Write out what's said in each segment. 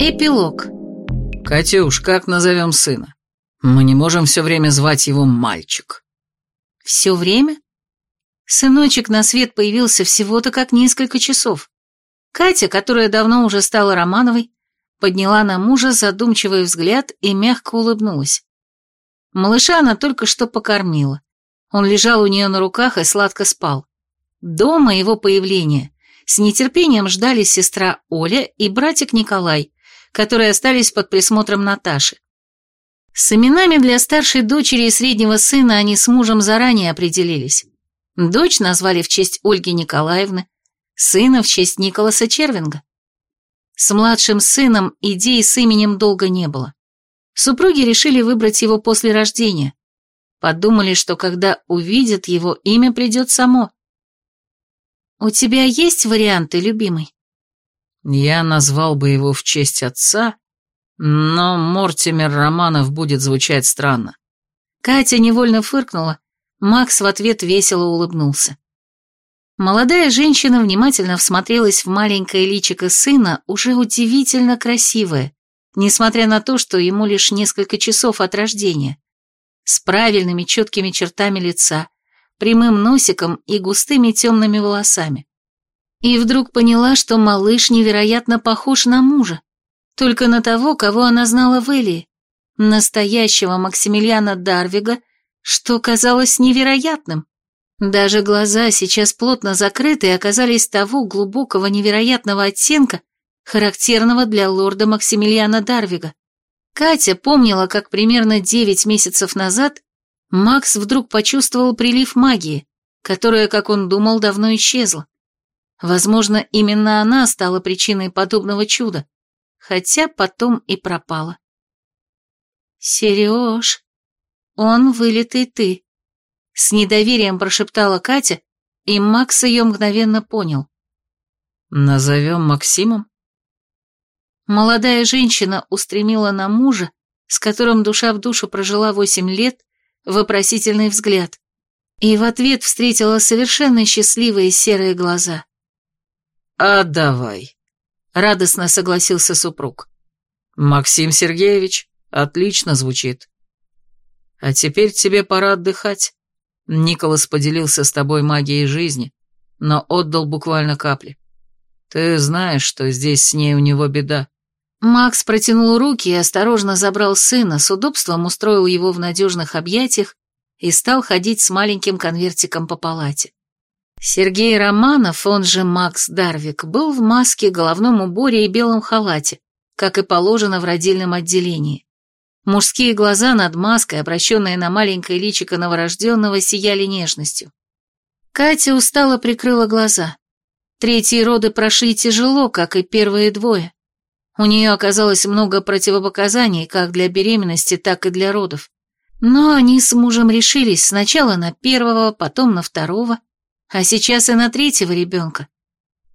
Эпилог. «Катюш, как назовем сына? Мы не можем все время звать его мальчик». Все время? Сыночек на свет появился всего-то как несколько часов. Катя, которая давно уже стала Романовой, подняла на мужа задумчивый взгляд и мягко улыбнулась. Малыша она только что покормила. Он лежал у нее на руках и сладко спал. Дома его появления с нетерпением ждали сестра Оля и братик Николай, которые остались под присмотром Наташи. С именами для старшей дочери и среднего сына они с мужем заранее определились. Дочь назвали в честь Ольги Николаевны, сына в честь Николаса Червинга. С младшим сыном идей с именем долго не было. Супруги решили выбрать его после рождения. Подумали, что когда увидят его, имя придет само. «У тебя есть варианты, любимый?» Я назвал бы его в честь отца, но Мортимер Романов будет звучать странно. Катя невольно фыркнула, Макс в ответ весело улыбнулся. Молодая женщина внимательно всмотрелась в маленькое личико сына, уже удивительно красивое, несмотря на то, что ему лишь несколько часов от рождения, с правильными четкими чертами лица, прямым носиком и густыми темными волосами. И вдруг поняла, что малыш невероятно похож на мужа, только на того, кого она знала в Элии, настоящего Максимилиана Дарвига, что казалось невероятным. Даже глаза, сейчас плотно закрытые, оказались того глубокого невероятного оттенка, характерного для лорда Максимилиана Дарвига. Катя помнила, как примерно девять месяцев назад Макс вдруг почувствовал прилив магии, которая, как он думал, давно исчезла. Возможно, именно она стала причиной подобного чуда, хотя потом и пропала. «Сереж, он вылитый ты», с недоверием прошептала Катя, и Макс ее мгновенно понял. «Назовем Максимом?» Молодая женщина устремила на мужа, с которым душа в душу прожила восемь лет, вопросительный взгляд, и в ответ встретила совершенно счастливые серые глаза. «А давай», — радостно согласился супруг. «Максим Сергеевич, отлично звучит. А теперь тебе пора отдыхать. Николас поделился с тобой магией жизни, но отдал буквально капли. Ты знаешь, что здесь с ней у него беда. Макс протянул руки и осторожно забрал сына, с удобством устроил его в надежных объятиях и стал ходить с маленьким конвертиком по палате. Сергей Романов, он же Макс Дарвик, был в маске, головном уборе и белом халате, как и положено в родильном отделении. Мужские глаза над маской, обращенные на маленькое личико новорожденного, сияли нежностью. Катя устало прикрыла глаза. Третьи роды прошли тяжело, как и первые двое. У нее оказалось много противопоказаний как для беременности, так и для родов. Но они с мужем решились сначала на первого, потом на второго, а сейчас и на третьего ребенка.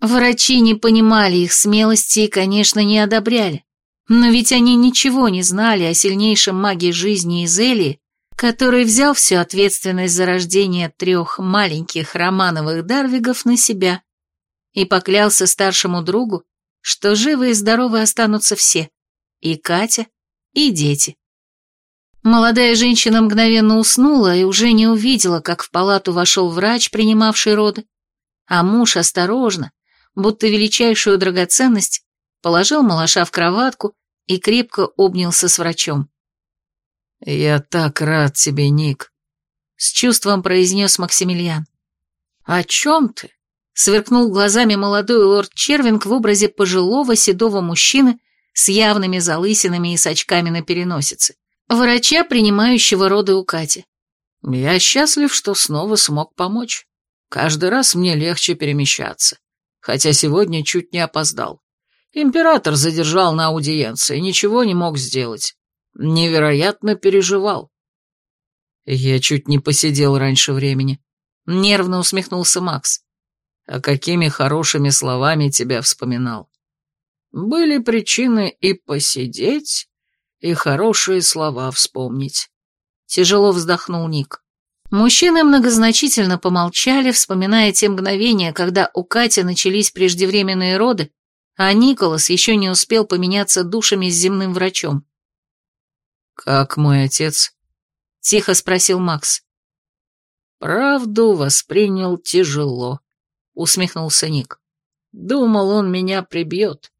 Врачи не понимали их смелости и, конечно, не одобряли. Но ведь они ничего не знали о сильнейшем маге жизни из Элии, который взял всю ответственность за рождение трех маленьких романовых Дарвигов на себя и поклялся старшему другу, что живы и здоровы останутся все, и Катя, и дети. Молодая женщина мгновенно уснула и уже не увидела, как в палату вошел врач, принимавший роды, а муж осторожно, будто величайшую драгоценность, положил малыша в кроватку и крепко обнялся с врачом. «Я так рад тебе, Ник», — с чувством произнес Максимилиан. «О чем ты?» — сверкнул глазами молодой лорд Червинг в образе пожилого седого мужчины с явными залысинами и с очками на переносице, врача, принимающего роды у Кати. «Я счастлив, что снова смог помочь. Каждый раз мне легче перемещаться, хотя сегодня чуть не опоздал. Император задержал на аудиенции, ничего не мог сделать. Невероятно переживал. Я чуть не посидел раньше времени. Нервно усмехнулся Макс. А какими хорошими словами тебя вспоминал. Были причины и посидеть, и хорошие слова вспомнить. Тяжело вздохнул Ник. Мужчины многозначительно помолчали, вспоминая те мгновения, когда у Кати начались преждевременные роды, а Николас еще не успел поменяться душами с земным врачом. «Как мой отец?» — тихо спросил Макс. «Правду воспринял тяжело», — усмехнулся Ник. «Думал, он меня прибьет.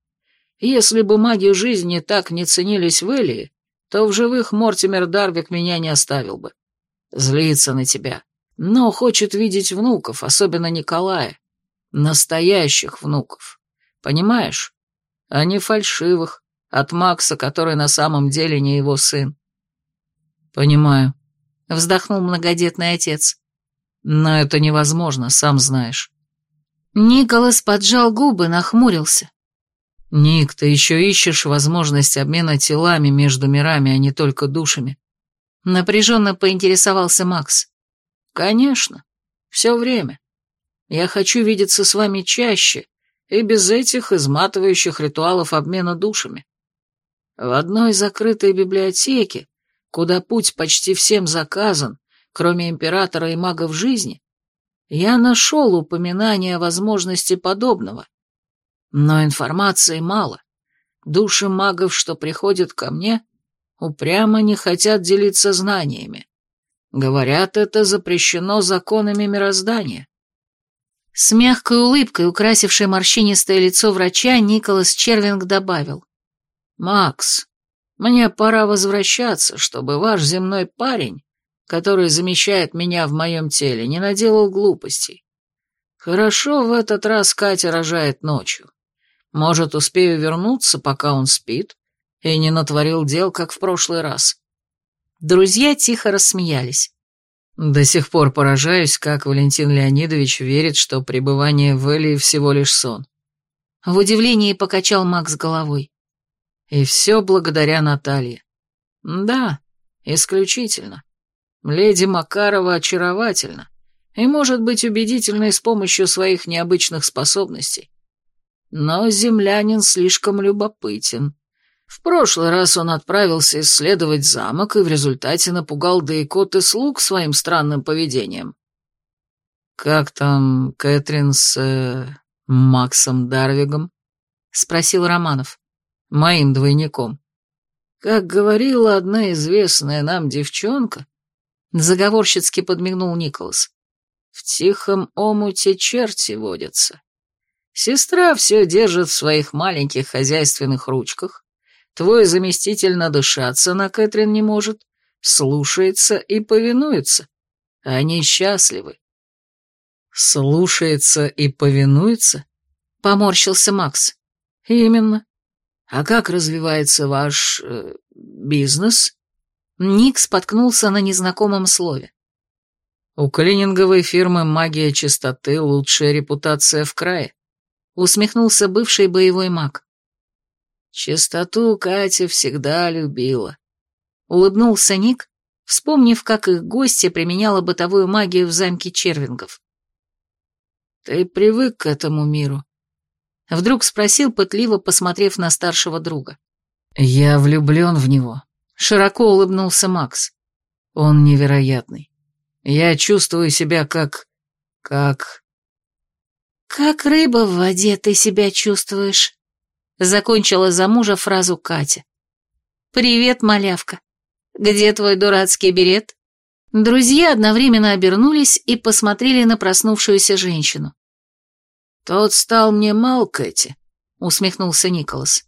Если бы маги жизни так не ценились в Элии, то в живых Мортимер Дарвик меня не оставил бы. Злится на тебя, но хочет видеть внуков, особенно Николая. Настоящих внуков. Понимаешь? А не фальшивых, от Макса, который на самом деле не его сын. Понимаю, вздохнул многодетный отец. Но это невозможно, сам знаешь. Николас поджал губы, нахмурился. Ник, ты еще ищешь возможность обмена телами между мирами, а не только душами. Напряженно поинтересовался Макс. Конечно, все время. Я хочу видеться с вами чаще и без этих изматывающих ритуалов обмена душами. В одной закрытой библиотеке, куда путь почти всем заказан, кроме императора и магов жизни, я нашел упоминание о возможности подобного. Но информации мало. Души магов, что приходят ко мне, упрямо не хотят делиться знаниями. Говорят, это запрещено законами мироздания. С мягкой улыбкой, украсившей морщинистое лицо врача, Николас Червинг добавил. «Макс, мне пора возвращаться, чтобы ваш земной парень, который замещает меня в моем теле, не наделал глупостей. Хорошо, в этот раз Катя рожает ночью. Может, успею вернуться, пока он спит, и не натворил дел, как в прошлый раз». Друзья тихо рассмеялись. До сих пор поражаюсь, как Валентин Леонидович верит, что пребывание в Элии всего лишь сон. В удивлении покачал Макс головой. И все благодаря Наталье. Да, исключительно. Леди Макарова очаровательна и может быть убедительной с помощью своих необычных способностей. Но землянин слишком любопытен. В прошлый раз он отправился исследовать замок и в результате напугал Дейкот и слуг своим странным поведением. «Как там Кэтрин с... Э, Максом Дарвигом?» — спросил Романов. «Моим двойником». «Как говорила одна известная нам девчонка», — заговорщицки подмигнул Николас, «в тихом омуте черти водятся. Сестра все держит в своих маленьких хозяйственных ручках, Твой заместитель надышаться на Кэтрин не может, слушается и повинуется. Они счастливы. Слушается и повинуется? Поморщился Макс. Именно. А как развивается ваш... Э, бизнес? Ник споткнулся на незнакомом слове. У клининговой фирмы «Магия чистоты» лучшая репутация в крае. Усмехнулся бывший боевой маг. Чистоту Катя всегда любила. Улыбнулся Ник, вспомнив, как их гостья применяла бытовую магию в замке червингов. «Ты привык к этому миру?» Вдруг спросил, пытливо посмотрев на старшего друга. «Я влюблен в него», — широко улыбнулся Макс. «Он невероятный. Я чувствую себя как... как...» «Как рыба в воде ты себя чувствуешь?» Закончила за мужа фразу Катя. «Привет, малявка. Где твой дурацкий берет?» Друзья одновременно обернулись и посмотрели на проснувшуюся женщину. «Тот стал мне мал, Кэти», — усмехнулся Николас.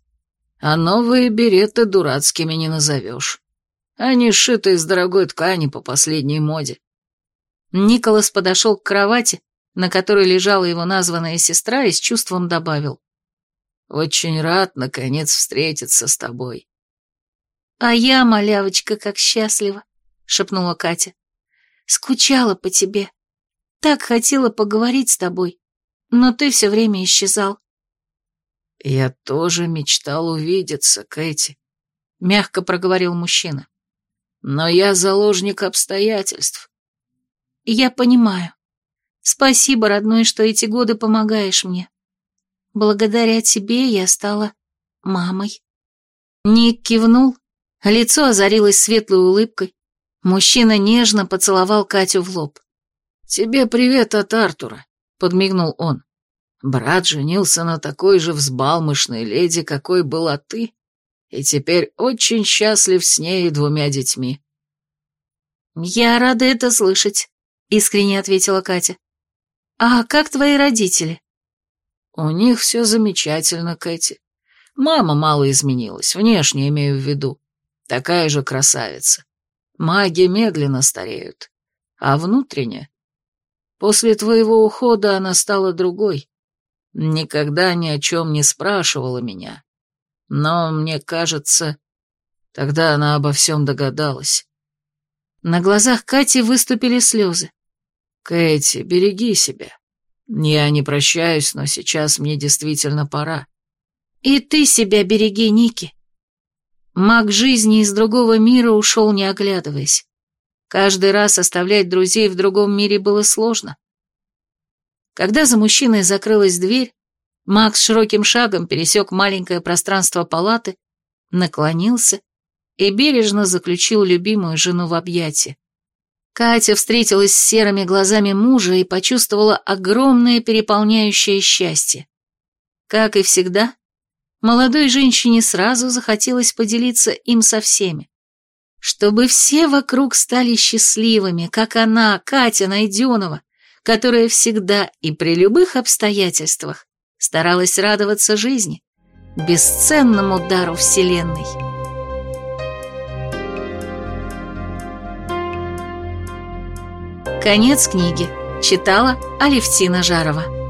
«А новые береты дурацкими не назовешь. Они сшиты из дорогой ткани по последней моде». Николас подошел к кровати, на которой лежала его названная сестра, и с чувством добавил. Очень рад, наконец, встретиться с тобой». «А я, малявочка, как счастлива», — шепнула Катя. «Скучала по тебе. Так хотела поговорить с тобой, но ты все время исчезал». «Я тоже мечтал увидеться, Кэти», — мягко проговорил мужчина. «Но я заложник обстоятельств». «Я понимаю. Спасибо, родной, что эти годы помогаешь мне. Благодаря тебе я стала мамой. Ник кивнул, лицо озарилось светлой улыбкой. Мужчина нежно поцеловал Катю в лоб. «Тебе привет от Артура», — подмигнул он. Брат женился на такой же взбалмошной леди, какой была ты, и теперь очень счастлив с ней и двумя детьми. «Я рада это слышать», — искренне ответила Катя. «А как твои родители?» «У них все замечательно, Кэти. Мама мало изменилась, внешне имею в виду. Такая же красавица. Маги медленно стареют. А внутренне? После твоего ухода она стала другой. Никогда ни о чем не спрашивала меня. Но, мне кажется, тогда она обо всем догадалась. На глазах Кати выступили слезы. «Кэти, береги себя. Я не прощаюсь, но сейчас мне действительно пора». «И ты себя береги, Ники». Маг жизни из другого мира ушел, не оглядываясь. Каждый раз оставлять друзей в другом мире было сложно. Когда за мужчиной закрылась дверь, Макс широким шагом пересек маленькое пространство палаты, наклонился и бережно заключил любимую жену в объятия. Катя встретилась с серыми глазами мужа и почувствовала огромное переполняющее счастье. Как и всегда, молодой женщине сразу захотелось поделиться им со всеми. Чтобы все вокруг стали счастливыми, как она, Катя Найденова, которая всегда и при любых обстоятельствах старалась радоваться жизни, бесценному дару Вселенной. Конец книги. Читала Алевтина Жарова.